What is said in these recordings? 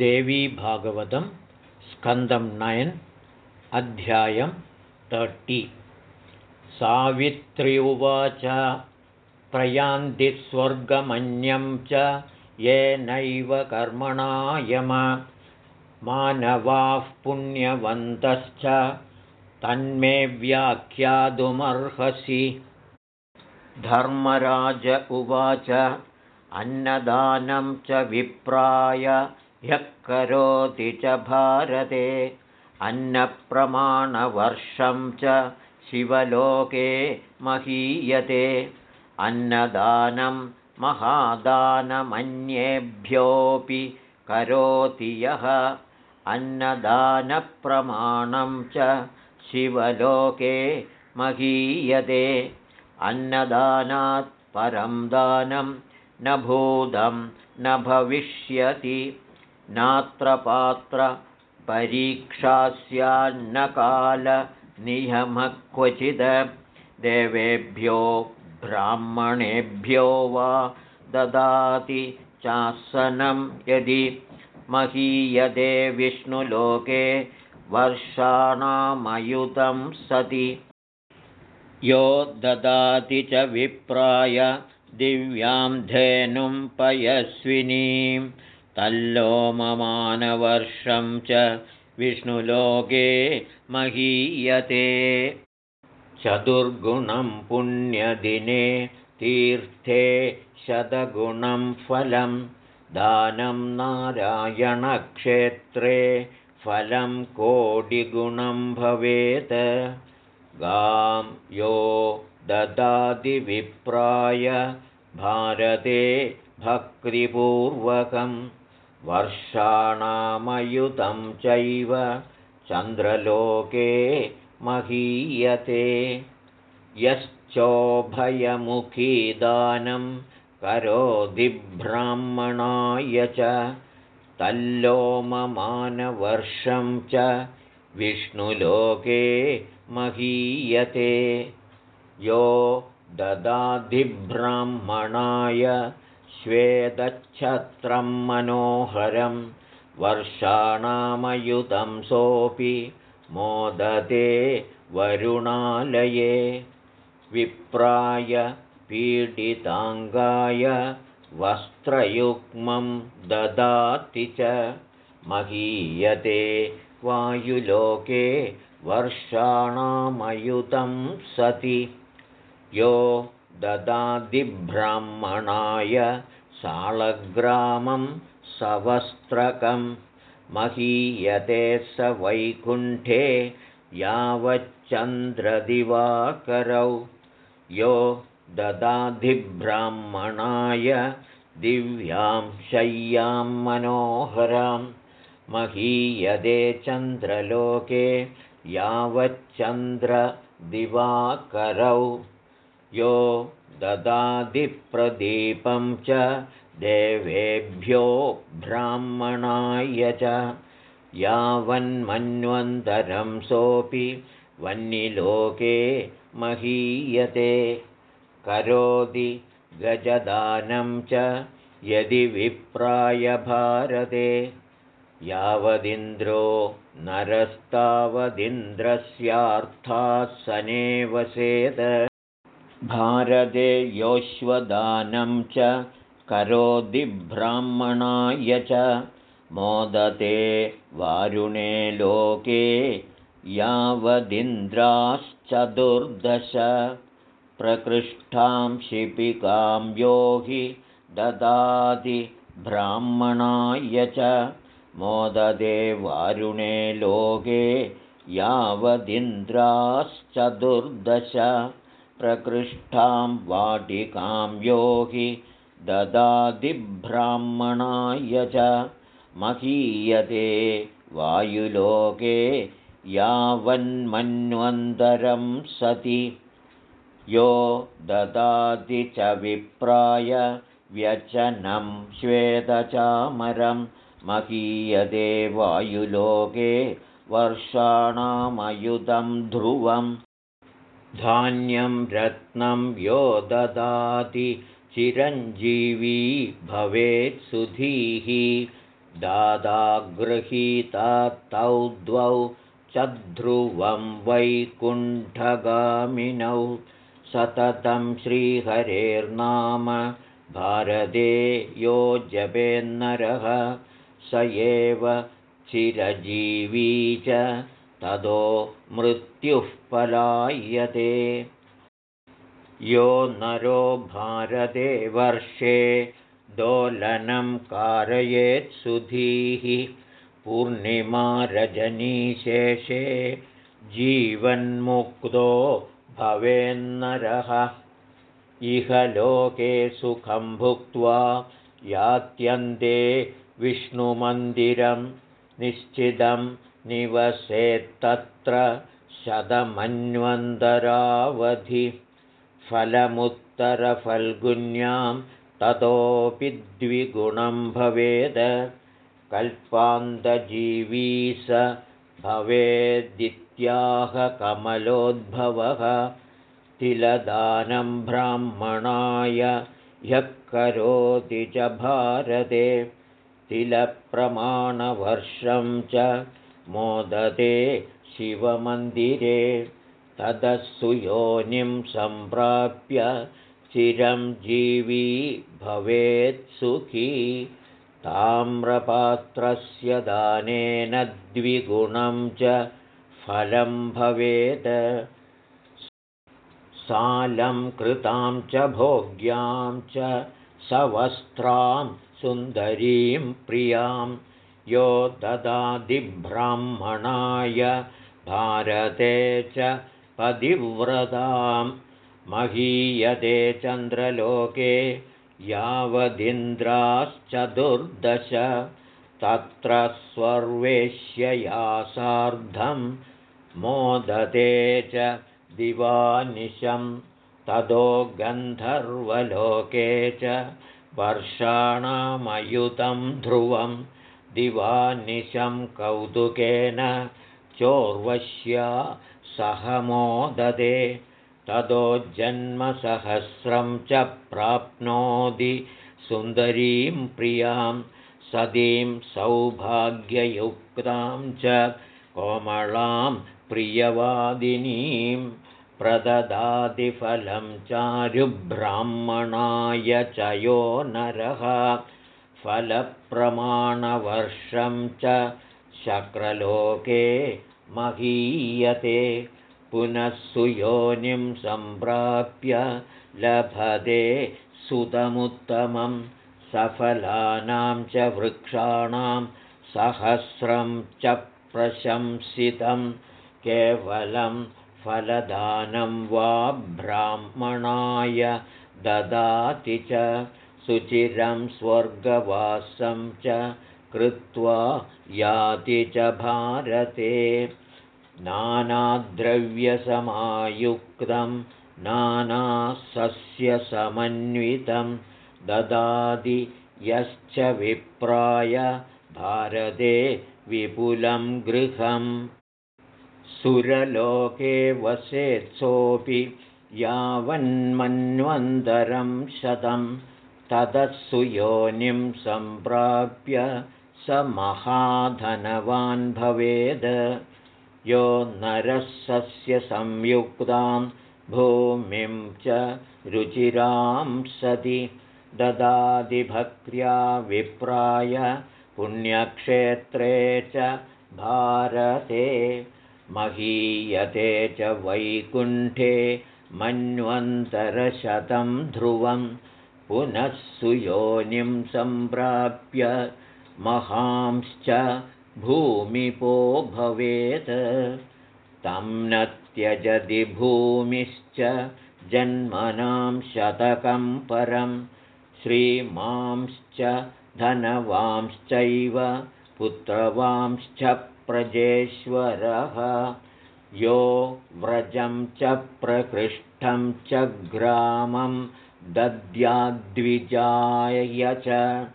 देवीभागवतं स्कन्दं नयन् अध्यायं तर्टि सावित्री उवाच प्रयान्तिस्वर्गमन्यं च येनैव कर्मणा यम मानवाः पुण्यवन्तश्च तन्मे व्याख्यातुमर्हसि। धर्मराज उवाच अन्नदानं च विप्राय ह्यः करोति च भारते अन्नप्रमाणवर्षं च शिवलोके महीयते। अन्नदानं महादानमन्येभ्योऽपि करोति यः। अन्नदानप्रमाणं च शिवलोके महीयते। अन्नदानात् परं दानं न भूतं न भविष्यति नात्र पात्रपरीक्षास्यान्नकालनियमः क्वचिद् देवेभ्यो ब्राह्मणेभ्यो वा ददाति चासनं यदि महीयते विष्णुलोके वर्षाणामयुतं सति। यो ददाति च विप्राय दिव्यां धेनुं पयस्विनीं तल्लोममानवर्षं च विष्णुलोके महीयते। चतुर्गुणं पुण्यदिने तीर्थे शतगुणं फलं दानं नारायणक्षेत्रे फलं कोटिगुणं भवेत्। गां यो ददातिविप्राय भारते भक्तिपूर्वकं वर्षाणामयुतं चैव चन्द्रलोके महीयते। यश्चोभयमुखीदानं करोदिब्राह्मणाय च तल्लोममानवर्षं च विष्णुलोके महीयते। यो ददाधिब्राह्मणाय श्वेतच्छत्रं मनोहरं वर्षाणामयुतं सोऽपि मोदते वरुणालये। विप्राय पीडिताङ्गाय वस्त्रयुग्मं ददाति च। महीयते वायुलोके वर्षाणामयुतं सति। यो ददादिब्राह्मणाय शालग्रामं सवस्त्रकं महीयते स वैकुण्ठे यावच्चन्द्रदिवाकरौ। यो ददाधिब्राह्मणाय दिव्यां शय्यां मनोहरां महीयते चन्द्रलोके यावच्चन्द्रदिवाकरौ यो ददाधिप्रदीपं च देवेभ्यो ब्राह्मणाय च। यावन्मन्वन्तरं सोऽपि वह्निलोके महीयते। करोति गजदानं च यदि विप्राय भारते। यावदिन्द्रो नरस्तावदिन्द्रस्यार्थासने वसेत् भारते योश्वदानं च करोति ब्राह्मणाय च। मोदते वारुणे लोके यावदिन्द्राश्चतुर्दश। प्रकृष्टां शिपिकां यो हि ददाति ब्राह्मणाय च। मोददे वारुणे लोके यावदिन्द्राश्चतुर्दश प्रकृष्टां वाटिकां यो हि ददातिब्राह्मणाय च महीयते वायुलोके यावन्मन्वन्तरं सति। यो ददाति च विप्राय व्यचनं श्वेतचामरं महीयते वायुलोके वर्षाणामयुतं ध्रुवं धान्यं रत्नं यो ददाति चिरञ्जीवी भवेत् सुधीः। दादागृहीता तौ द्वौ च ध्रुवं वैकुण्ठगामिनौ। सततं श्रीहरेर्नाम भारते यो जपेन्नरः। स एव चिरजीवी च ततो मृत्युः पलायते। यो नरो भारते वर्षे दोलनं कारयेत्सुधीः पूर्णिमारजनीशेषे जीवन्मुक्तो भवेन्नरः। इह लोके सुखं भुक्त्वा यात्यन्ते विष्णुमन्दिरं निश्चितं निवसेत्तत्र शतमन्वन्तरावधि। फलमुत्तरफल्गुन्यां ततोऽपि द्विगुणं भवेद्। कल्पान्तजीवी स कमलोद्भवः तिलदानं ब्राह्मणाय ह्यः करोति च भारते। तिलप्रमाणवर्षं च मोदते शिवमन्दिरे ततः सुयोनिं सम्प्राप्य चिरं जीवी भवेत्सुखी ताम्रपात्रस्य दानेन द्विगुणं च फलं भवेत्। सालं कृतां च भोग्यां च सवस्त्रां सुन्दरीं प्रियां यो ददादिब्राह्मणाय भारते च पतिव्रतां महीयते चन्द्रलोके यावदिन्द्राश्चतुर्दश। तत्र स्वर्वेश्यया सार्धं मोदते च दिवानिशं। ततो गन्धर्वलोके च वर्षाणामयुतं ध्रुवं दिवानिशं कौतुकेन चोर्वश्या सह मोदते ततो जन्मसहस्रं च प्राप्नोति सुन्दरीं प्रियां सतीं सौभाग्ययुक्तां च कोमलां प्रियवादिनीं प्रददातिफलं चारुब्राह्मणाय च यो नरः फलप्रमाणवर्षं च शक्रलोके महीयते। पुनः सुयोनिं सम्प्राप्य लभते सुतमुत्तमं सफलानां च वृक्षाणां सहस्रं च प्रशंसितं। केवलं फलदानं वा ब्राह्मणाय ददाति च सुचिरं स्वर्गवासं च कृत्वा याति च भारते। नानाद्रव्यसमायुक्तं नानासस्यसमन्वितं ददाति यश्च विप्राय भारते विपुलं गृहम्। सुरलोके वसेत्सोऽपि यावन्मन्वन्तरं शतं ततः सुयोनिं सम्प्राप्य स महाधनवान् भवेद्। यो नरसस्यसंयुक्तां भूमिं च रुचिरां सति। ददादिभक्र्या विप्राय पुण्यक्षेत्रे च भारते। महीयते च वैकुण्ठे मन्वन्तरशतं ध्रुवं पुनः सुयोनिं सम्प्राप्य महांश्च भूमिपो भवेत्। तं न त्यजति भूमिश्च जन्मनां शतकं परं। श्रीमांश्च धनवांश्चैव पुत्रवांश्च प्रजेश्वरः। यो व्रजं च प्रकृष्टं च ग्रामं दद्याद्विजाय च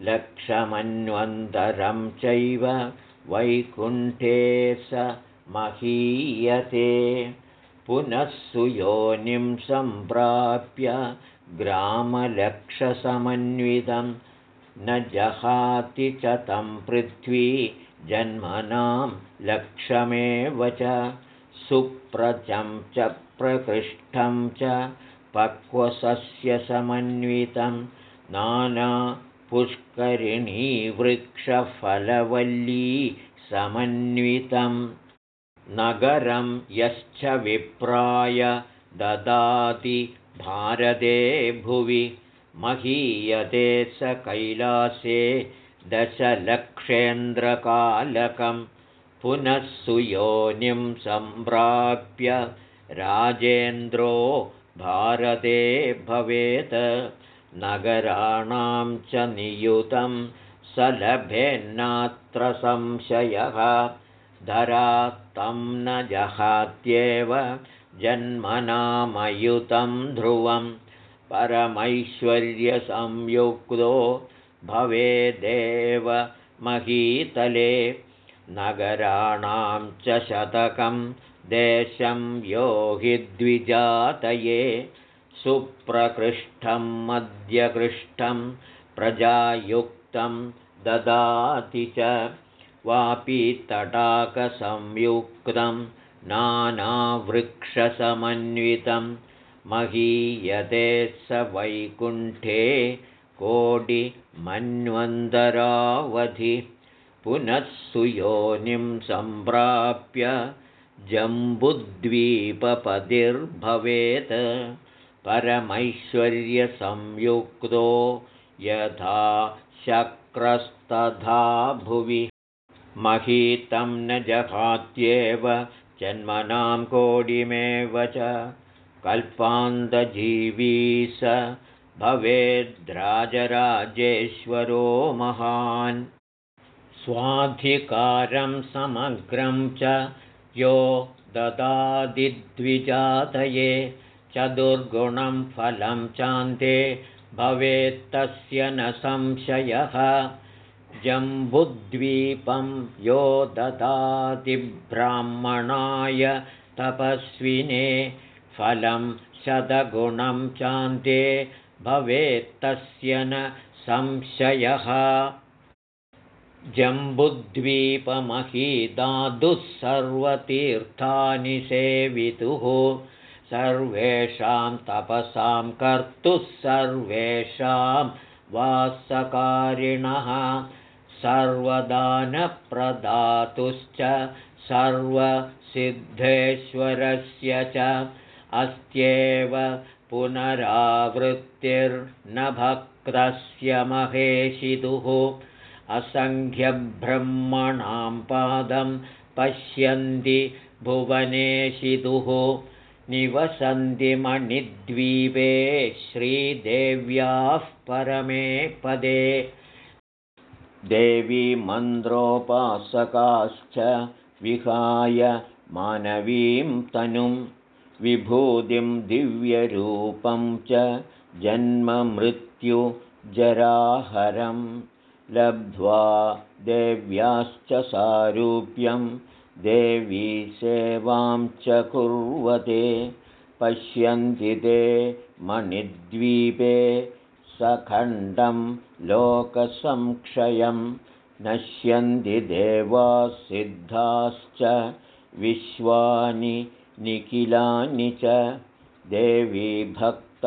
लक्षमन्वन्तरं चैव वैकुण्ठे स महीयते। पुनः सुयोनिं सम्प्राप्य ग्रामलक्षसमन्वितं न जहाति च तं पृथ्वी जन्मनां लक्षमेव च सुप्रचं च प्रकृष्टं च पक्वसस्यसमन्वितं नानापुष्करिणीवृक्षफलवल्ली समन्वितं। नगरं यश्च विप्राय ददाति भारते भुवि महीयते स कैलासे दशलक्षेन्द्रकालकं पुनः सुयोनिं सम्प्राप्य राजेन्द्रो भारते भवेत्। नगराणां च नियुतं स लभेन्नात्र संशयः। धरा तं न जहात्येव जन्मनामयुतं ध्रुवं। परमैश्वर्यसंयुक्तो भवेदेव महीतले। नगराणां च शतकं देशं यो हि द्विजातये सुप्रकृष्टं मध्यकृष्टं प्रजायुक्तं ददाति च वापीतटाकसंयुक्तं नानावृक्षसमन्वितं महीयते स वैकुण्ठे कोटिमन्वन्तरावधि पुनः सुयोनिं सम्प्राप्य जम्बुद्वीपपतिर्भवेत्। परमैश्वर्यसंयुक्तो यथा शक्रस्तथा भुवि। महीतं न जहात्येव जन्मनां कोडिमेव च। कल्पान्तजीवी स भवेद्राजराजेश्वरो महान्। स्वाधिकारं समग्रं च यो ददादिद्विजातये चतुर्गुणं फलं चान्ते भवेत्तस्य न संशयः। जम्बुद्वीपं यो ददातिब्राह्मणाय तपस्विने फलं शतगुणं चान्ते भवेत्तस्य न संशयः जम्बुद्वीपमहीदादुः सर्वतीर्थानि सेवितुः सर्वेषां तपसां कर्तुः सर्वेषां वासकारिणः सर्वदानप्रदातुश्च सर्वसिद्धेश्वरस्य च अस्त्येव पुनरावृत्तिर्न भक्तस्य महेशितुः असङ्ख्यब्रह्मणां पादं पश्यन्ति भुवनेशितुः निवसन्ति मणिद्वीपे श्रीदेव्याः परमे पदे। देवी मन्द्रोपासकाश्च विहाय मानवीं तनुं। विभूतिं दिव्यरूपं च जन्ममृत्युजराहरं लब्ध्वा देव्याश्च सारूप्यं देवी सेवां च कुर्वते पश्यन्ति ते मणिद्वीपे सखण्डं लोकसंक्षयं नश्यन्ति देवासिद्धाश्च विश्वानि निखिलानि च देवी भक्ताननश्यन्ति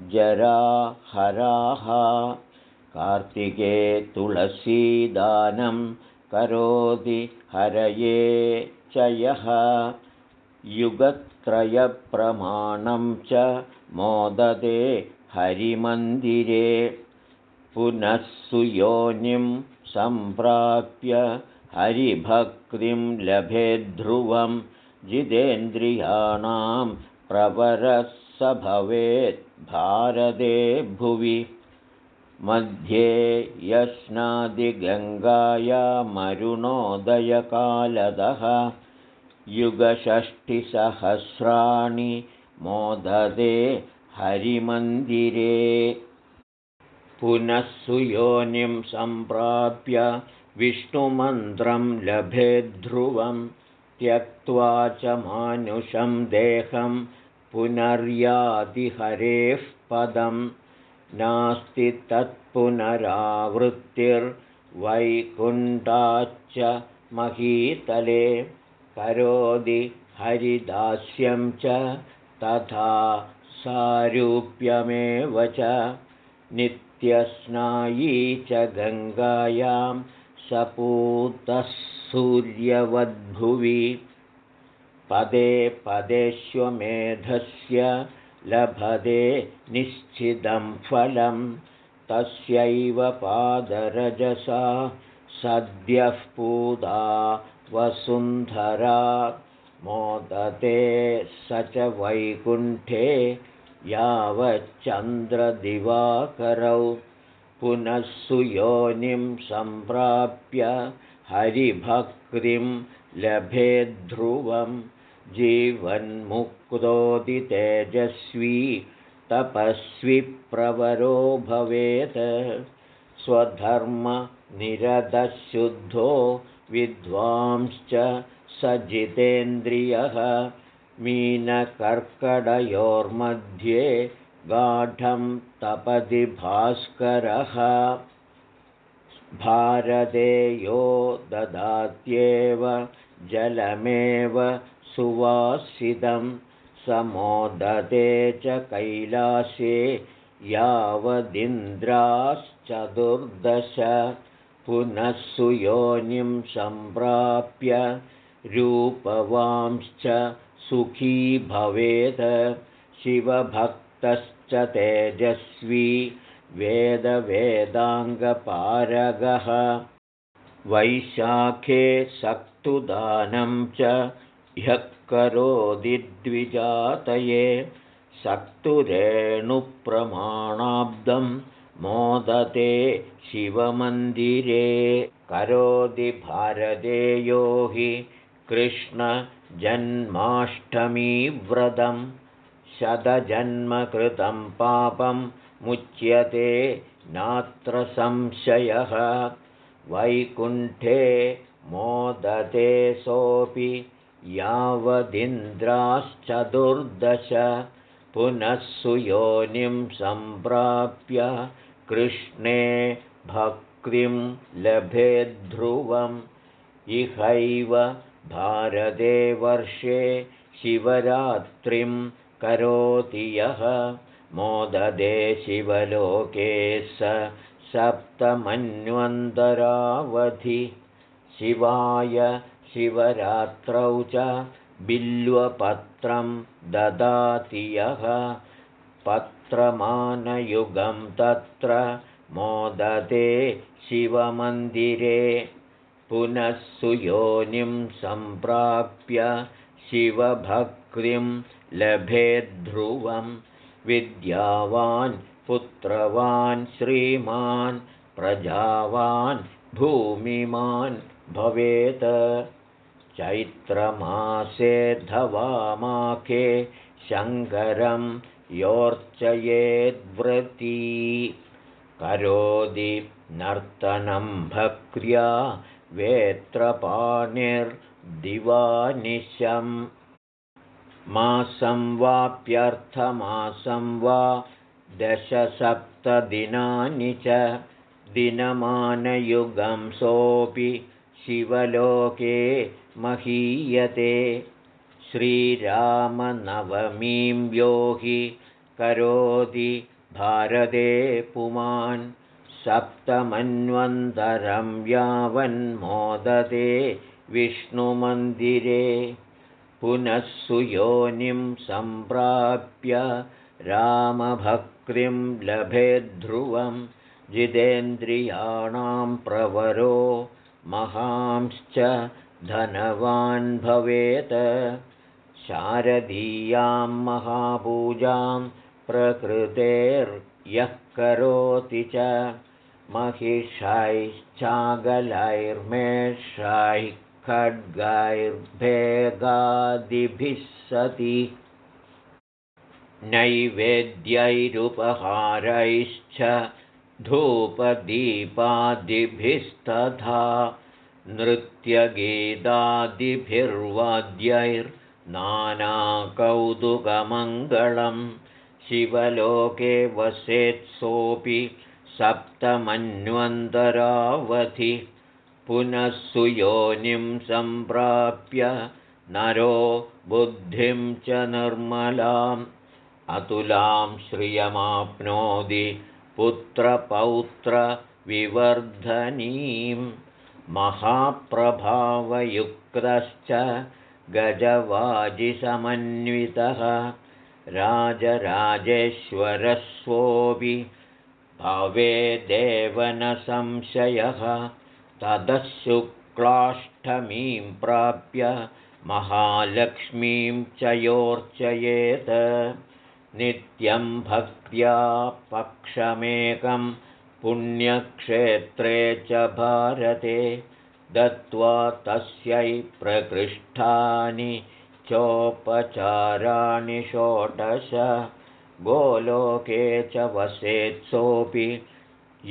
जन्ममृत्युजराहराः कार्तिके तुलसीदानं करोति हरये च यः युगत्रयप्रमाणं च मोदते हरिमन्दिरे। पुनः सुयोनिं सम्प्राप्य हरिभक्तिं लभेद्ध्रुवं जितेन्द्रियाणां प्रवरः स भवेत् भारते भुवि। मध्ये यश्नादिगङ्गायामरुणोदयकालदः युगषष्टिसहस्राणि मोदते हरिमन्दिरे। पुनः सुयोनिं सम्प्राप्य विष्णुमन्त्रं लभेद्ध्रुवं त्यक्त्वा च मानुषं देहं पुनर्यादिहरेः पदं नास्ति तत्पुनरावृत्तिर्वैकुण्ठाच्च महीतले। करोति हरिदास्यं च तथा सारूप्यमेव च। नित्यस्नायी च गङ्गायां सपूतः सूर्यवद्भुवि पदे पदेष्वमेधस्य लभते निश्चितं फलं तस्यैव पादरजसा सद्यः पूदा वसुन्धरा मोदते स च वैकुण्ठे यावच्चन्द्रदिवाकरौ। पुनः सुयोनिं सम्प्राप्य हरिभक्तिं लभेद्ध्रुवं जीवन्मुक्तोदितेजस्वी तपस्वि प्रवरो भवेत्। स्वधर्मनिरतशुद्धो विद्वांश्च स जितेन्द्रियः मीनकर्कटयोर्मध्ये गाढं तपति भास्करः। भारते यो ददात्येव जलमेव सुवासितं समोदते च कैलासे यावदिन्द्राश्चतुर्दश पुनः सुयोनिं सम्प्राप्य रूपवांश्च सुखी भवेत्। शिवभक्तश्च तेजस्वी वेदवेदाङ्गपारगः। वैशाखे सक्तुदानं च ह्यः करोदिद्विजातये सक्तुरेणुप्रमाणाब्दं मोदते शिवमन्दिरे करोति भारते यो हि कृष्णजन्माष्टमीव्रतं शतजन्मकृतं पापं मुच्यते नात्र संशयः। वैकुण्ठे मोदते सोऽपि यावदिन्द्राश्चतुर्दश पुनः सुयोनिं सम्प्राप्य कृष्णे भक्तिं लभेद्ध्रुवम्। इहैव भारते वर्षे शिवरात्रिं करोति यः। मोददे शिवलोके स सप्तमन्वन्तरावधि। शिवाय शिवरात्रौ च बिल्वपत्रं ददाति यः। पत्रमानयुगं तत्र मोदते शिवमन्दिरे। पुनः सुयोनिं सम्प्राप्य शिवभक्तिं लभेद्ध्रुवम् विद्यावान् पुत्रवान् श्रीमान् प्रजावान् भूमिमान् भवेत् चैत्रमासे धवामाके शङ्करं योर्चयेद्व्रती करोति नर्तनं भक्र्या वेत्रपाणिर्दिवानिशम्। मासं वाप्यर्थमासं वा दशसप्तदिनानि च दिनमानयुगं सोऽपि शिवलोके महीयते। श्रीरामनवमीं यो हि करोति भारते पुमान्। सप्तमन्वन्तरं यावन्मोदते विष्णुमन्दिरे। पुनः सुयोनिं सम्प्राप्य रामभक्तिं लभेद्ध्रुवं जितेन्द्रियाणां प्रवरो महांश्च धनवान् भवेत्। शारदीयां महापूजां प्रकृतेर्यः करोति च। महिषैश्चागलैर्मेषैः खड्गैर्भेगादिभिः सति। नैवेद्यैरुपहारैश्च धूपदीपादिभिस्तथा नृत्यगीतादिभिर्वाद्यैर्नानाकौतुकमङ्गलं शिवलोके वसेत्सोऽपि सप्तमन्वन्तरावधि पुनः सुयोनिं सम्प्राप्य नरो बुद्धिं च निर्मलाम् अतुलां श्रियमाप्नोति पुत्रपौत्रविवर्धनीं महाप्रभावयुक्तश्च गजवाजिसमन्वितः राजराजेश्वरस्वोऽपि भवेदेव न संशयः ततः शुक्लाष्टमीं प्राप्य महालक्ष्मीं च योर्चयेत् नित्यं भक्त्या पक्षमेकं पुण्यक्षेत्रे च भारते दत्त्वा तस्यै प्रकृष्टानि चोपचाराणि षोडश गोलोके च वसेत्सोऽपि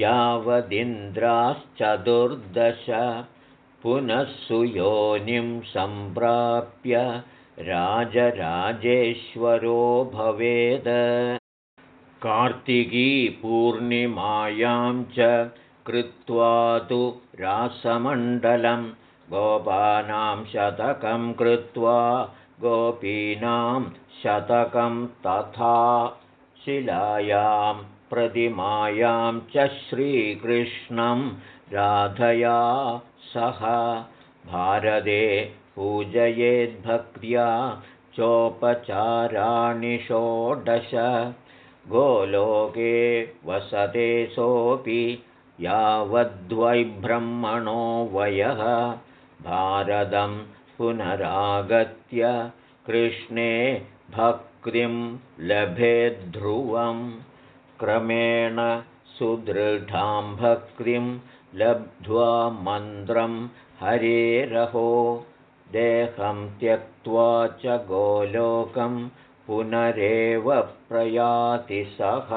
यावदिन्द्राश्चतुर्दश पुनः सुयोनिं सम्प्राप्य राजराजेश्वरो भवेद। कार्तिकीपूर्णिमायां च कृत्वा तु रासमण्डलं गोपानां शतकं कृत्वा गोपीनां शतकं तथा शिलायां प्रतिमायां च श्रीकृष्णं राधया सह। भारते पूजयेद्भक्त्या चोपचाराणि षोडश। गोलोके वसते सोऽपि यावद्वैब्रह्मणो वयः। भारतं पुनरागत्य कृष्णे भक्तिं लभेद्ध्रुवं क्रमेण सुदृढां भक्तिं लब्ध्वा मन्त्रं हरेरहो देहं त्यक्त्वा च गोलोकं पुनरेव प्रयाति सः।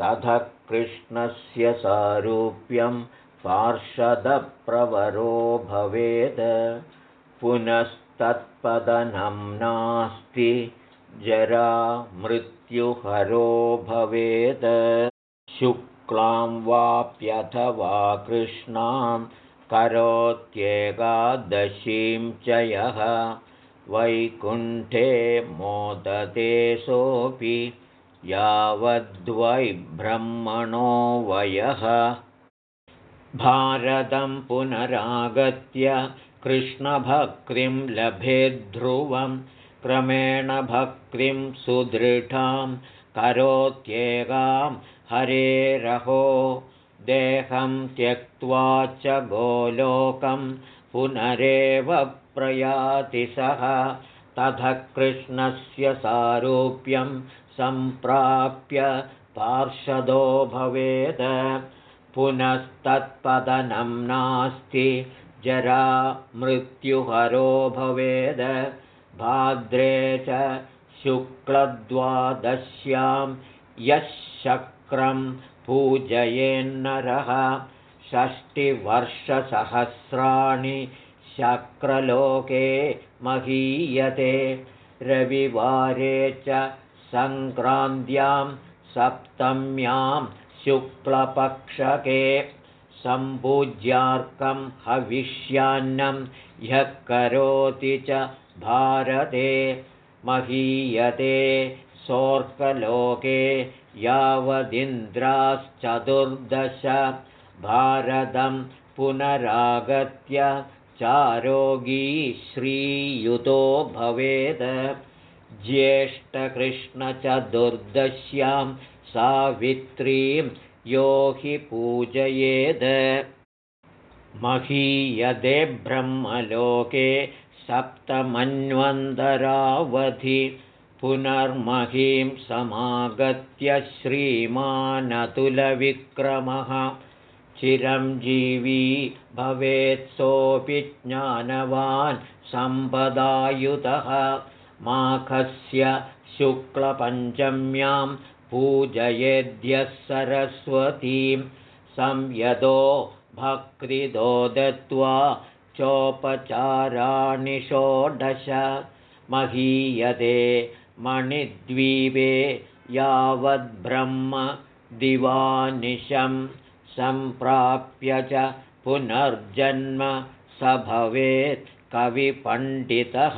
ततः कृष्णस्य सारूप्यं पार्षदप्रवरो भवेत् पुनस्तत्पदनं नास्ति जरा मृत्युहरो भवेत् शुक्लां वाप्यथवा कृष्णां करोत्येकादशीं च यः वैकुण्ठे मोदते सोऽपि यावद्वै ब्रह्मणो वयः। भारतं पुनरागत्य कृष्णभक्तिं लभेद्ध्रुवं क्रमेण भक्तिं सुदृढां करोत्येकां हरेरहो देहं त्यक्त्वा च गोलोकं पुनरेव प्रयाति सः। ततः कृष्णस्य सारूप्यं सम्प्राप्य पार्षदो भवेद। पुनस्तत्पतनं नास्ति जरा मृत्युहरो भवेद। भाद्रे च शुक्लद्वादश्यां यः शक्रं पूजयेन्नरः षष्टिवर्षसहस्राणि शक्रलोके महीयते। रविवारे च सङ्क्रान्त्यां सप्तम्यां शुक्लपक्षके सम्पूज्यार्कं हविष्यान्नं ह्यः करोति च भारते। महीयते सोऽर्कलोके यावदिन्द्राश्चतुर्दश भारतं पुनरागत्य चारोगी श्रीयुतो भवेद। ज्येष्ठकृष्णचतुर्दश्यां सावित्रीं यो हि पूजयेद। महीयदे ब्रह्मलोके सप्तमन्वन्तरावधि पुनर्महीं समागत्य श्रीमानतुलविक्रमः। चिरञ्जीवी भवेत्सोऽपि ज्ञानवान् सम्पदायुतः। माखस्य शुक्लपञ्चम्यां पूजयेद्यः सरस्वतीं। संयतो भक्तिदो दत्त्वा चोपचाराणि षोडश। महीयते मणिद्वीपे यावद्ब्रह्म दिवानिशं सम्प्राप्य च पुनर्जन्म स भवेत् कविपण्डितः।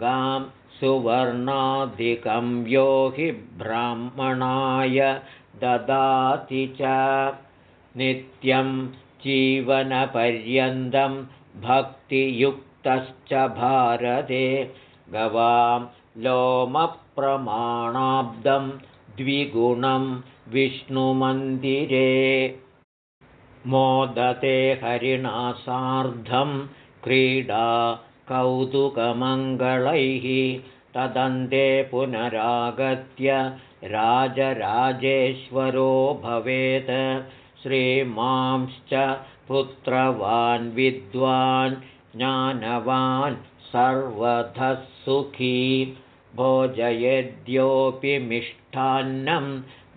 गां सुवर्णाधिकं यो हि ब्राह्मणाय ददाति च। नित्यं जीवनपर्यन्तं भक्तियुक्तश्च भारते। गवां लोमप्रमाणाब्दं द्विगुणं विष्णुमन्दिरे। मोदते हरिणा सार्धं क्रीडा कौतुकमङ्गलैः तदन्ते पुनरागत्य राजराजेश्वरो भवेत्। श्रीमांश्च पुत्रवान् विद्वान् ज्ञानवान् सर्वतः सुखी भोजयद्योऽपि मिष्टान्नं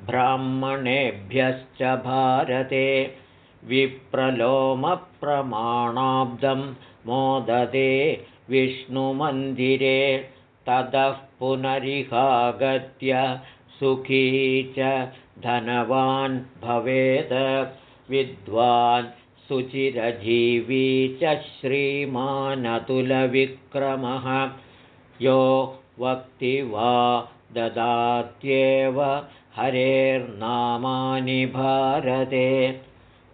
ब्राह्मणेभ्यश्च भारते। विप्रलोमप्रमाणाब्दं मोदते विष्णुमन्दिरे ततः पुनरिहागत्य सुखी च धनवान् भवेत् विद्वान् सुचिरजीवी च श्रीमानतुलविक्रमः। यो वक्ति वा ददात्येव हरेर्नामानि भारते।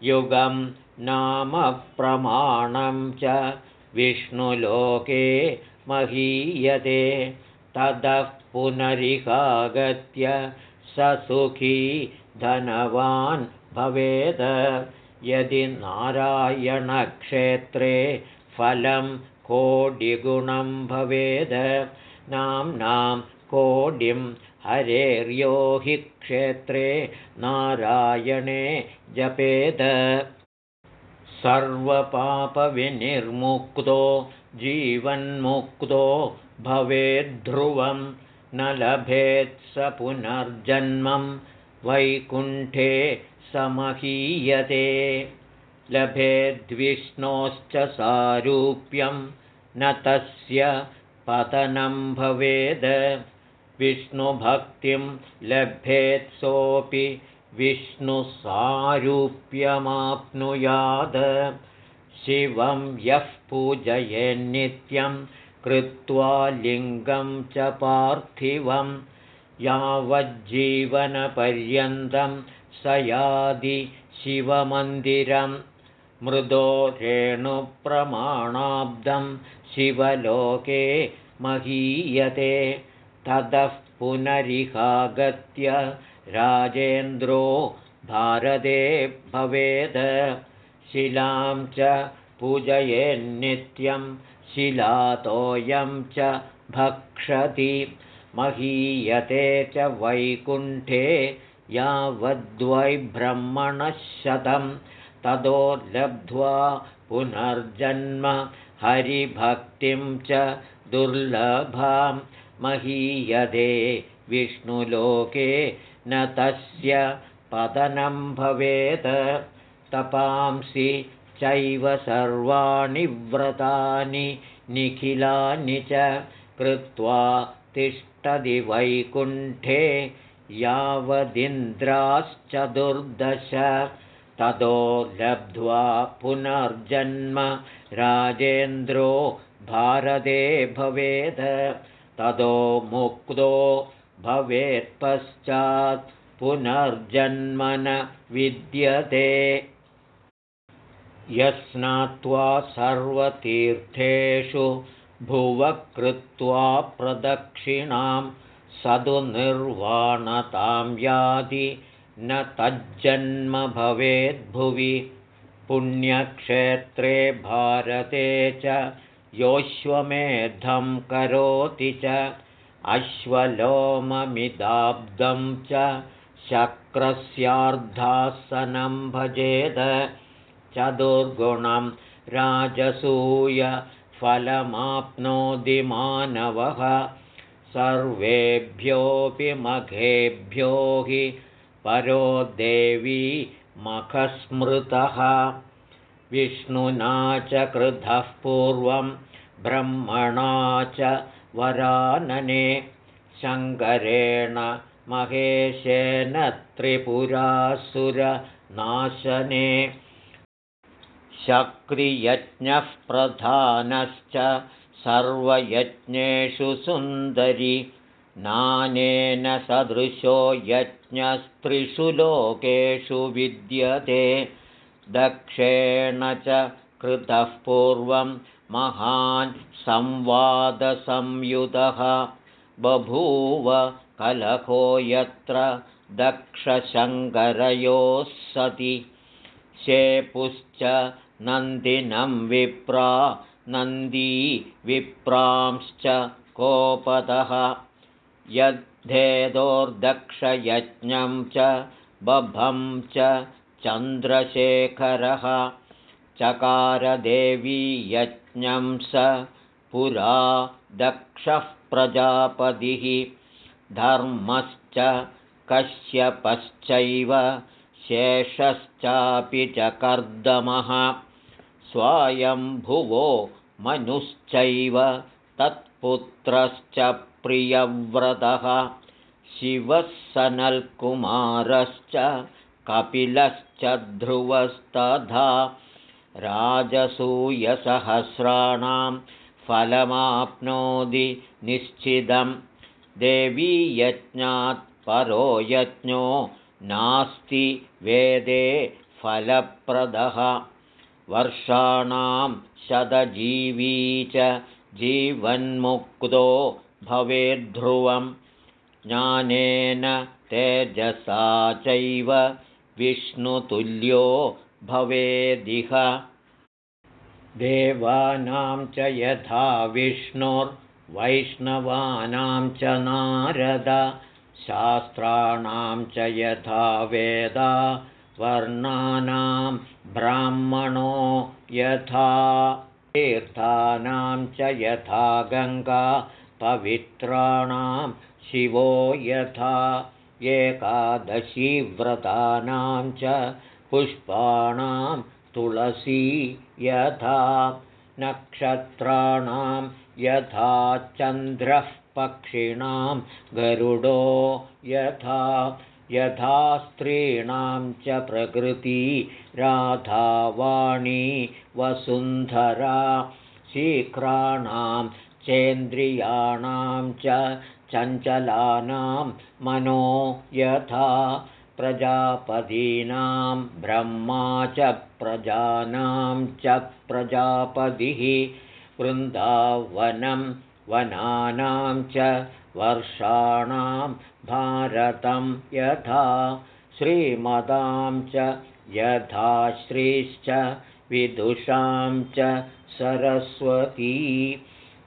युगं नाम प्रमाणं च विष्णुलोके महीयते। ततः पुनरिहागत्य स सुखी धनवान् भवेद। यदि नारायणक्षेत्रे फलं कोटिगुणं भवेद नाम्नां कोटिं हरेर्यो हि क्षेत्रे नारायणे जपेद। सर्वपापविनिर्मुक्तो जीवन्मुक्तो भवेद्ध्रुवं न लभेत् स पुनर्जन्मं वैकुण्ठे समहीयते। लभेद्विष्णोश्च सारूप्यं न तस्य पतनं भवेद्। विष्णुभक्तिं लभ्येत्सोऽपि विष्णुसारूप्यमाप्नुयात्। शिवं यः पूजयेन्नित्यं कृत्वा लिङ्गं च पार्थिवं यावज्जीवनपर्यन्तं स यादि शिवमन्दिरं। मृदो रेणुप्रमाणाब्दं शिवलोके महीयते ततः पुनरिहागत्य राजेन्द्रो भारते भवेद। शिलां च पूजयेन्नित्यं शिलातोऽयं च भक्षति। महीयते च वैकुण्ठे यावद्वैब्रह्मणशतं ततो लब्ध्वा पुनर्जन्म हरिभक्तिं च दुर्लभां महीयते विष्णुलोके न तस्य पतनं भवेत्। तपांसि चैव सर्वाणि व्रतानि निखिलानि च कृत्वा तिष्ठति वैकुण्ठे यावदिन्द्राश्चतुर्दश ततो लब्ध्वा पुनर्जन्म। राजेन्द्रो भारते भवेत् ततो मुक्तो भवेत्पश्चात् पुनर्जन्मन विद्यते। यस्नात्वा सर्वतीर्थेषु भुवः कृत्वा प्रदक्षिणां सदु निर्वाणतां यादि न तज्जन्म भवेद्भुवि पुण्यक्षेत्रे भारते च योऽश्वमेधं करोति च। अश्वलोममिदाब्दं च शक्रस्यार्धासनं भजेद। चतुर्गुणं राजसूयफलमाप्नोति मानवः। सर्वेभ्योऽपि मघेभ्यो हि परो देवी मखस्मृतः। विष्णुना च कृतः पूर्वं ब्रह्मणा च वरानने शङ्करेण महेशेन त्रिपुरासुरनाशने। शक्रियज्ञः प्रधानश्च सर्वयज्ञेषु सुन्दरि नानेन सदृशो यज्ञस्त्रिषु लोकेषु विद्यते। दक्षेण च कृतः पूर्वं महान् संवादसंयुतः। बभूव कलहो यत्र दक्षशङ्करयोः सति। शेपुश्च नन्दिनं विप्रा नन्दी विप्रांश्च कोपतः यद्धेदोर्दक्षयज्ञं च बभं च चन्द्रशेखरः चकारदेवी यज्ञं स पुरा दक्षः प्रजापतिः धर्मश्च कश्यपश्चैव शेषश्चापि च कर्दमः स्वायम्भुवो मनुश्चैव तत्पुत्रश्च प्रियव्रतः। शिवः सनल्कुमारश्च कपिलश्च ध्रुवस्तथा। राजसूयसहस्राणां फलमाप्नोति निश्चितं। देवीयज्ञात् परो यज्ञो नास्ति वेदे फलप्रदः। वर्षाणां शतजीवी च जीवन्मुक्तो भवेद्ध्रुवं। ज्ञानेन तेजसा चैव विष्णुतुल्यो भवेदिह। देवानां च यथा विष्णुर्वैष्णवानां च नारद। शास्त्राणां च यथा वेदा। वर्णानां ब्राह्मणो यथा। तीर्थानां च यथा गङ्गा पवित्राणां शिवो यथा एकादशीव्रतानां च पुष्पाणां तुलसी यथा नक्षत्राणां यथा चन्द्रः पक्षिणां गरुडो यथा यथा स्त्रीणां च प्रकृती राधावाणी वसुन्धरा शीघ्राणां चेन्द्रियाणां च चञ्चलानां मनो यथा प्रजापदीनां ब्रह्मा च प्रजानां च प्रजापतिः वृन्दावनं वनानां च वर्षाणां भारतं यथा श्रीमदां च यथा श्रीश्च विदुषां च सरस्वती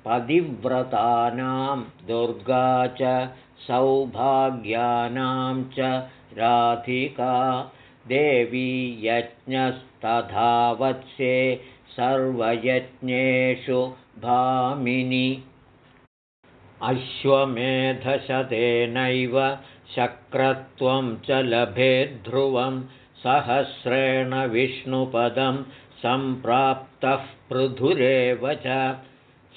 पतिव्रतानां दुर्गा च सौभाग्यानां च राधिका देवी यज्ञस्तथा वत्से सर्वयज्ञेषु भामिनि। अश्वमेधशतेनैव शक्रत्वं च लभेद्ध्रुवं सहस्रेण विष्णुपदं सम्प्राप्तः पृथुरेव च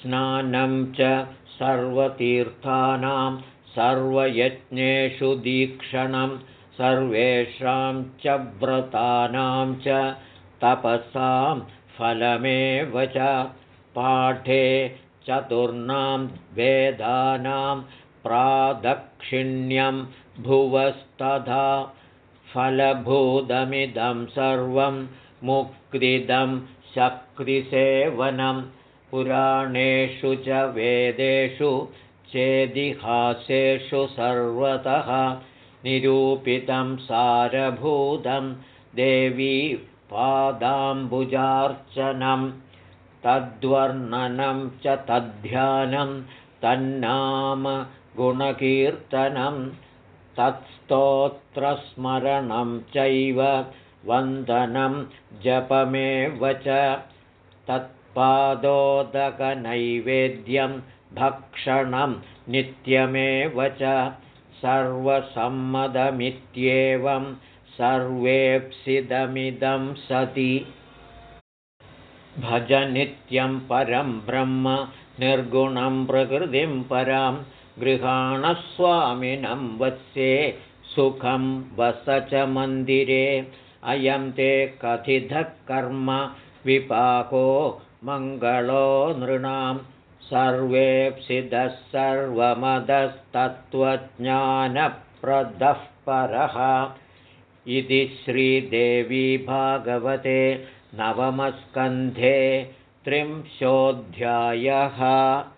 स्नानं च सर्वतीर्थानां सर्वयज्ञेषु दीक्षणं सर्वेषां च व्रतानां च तपसां फलमेव च। पाठे चतुर्णां वेदानां प्रादक्षिण्यं भुवस्तथा फलभूतमिदं सर्वं मुक्तिदं शक्तिसेवनं पुराणेषु च वेदेषु चेदिहासेषु सर्वतः निरूपितं सारभूतं देवी पादाम्बुजार्चनम् तद्वर्णनं च तद्ध्यानं तन्नाम गुणकीर्तनं तत्स्तोत्रस्मरणं चैव वन्दनं जपमेव च तत्पादोदकनैवेद्यं भक्षणं नित्यमेव च सर्वसम्मदमित्येवं सर्वेप्सिदमिदं सति। भज नित्यं परं ब्रह्म निर्गुणं प्रकृतिं परां गृहाणस्वामिनं वत्से सुखं वस च मन्दिरे। अयं ते कथितः कर्म विपाको मङ्गलो नृणां सर्वेप्सिदः सर्वमदस्तत्त्वज्ञानप्रदः परः। इति श्रीदेवी भागवते नवमस्कन्धे त्रिंशोऽध्यायः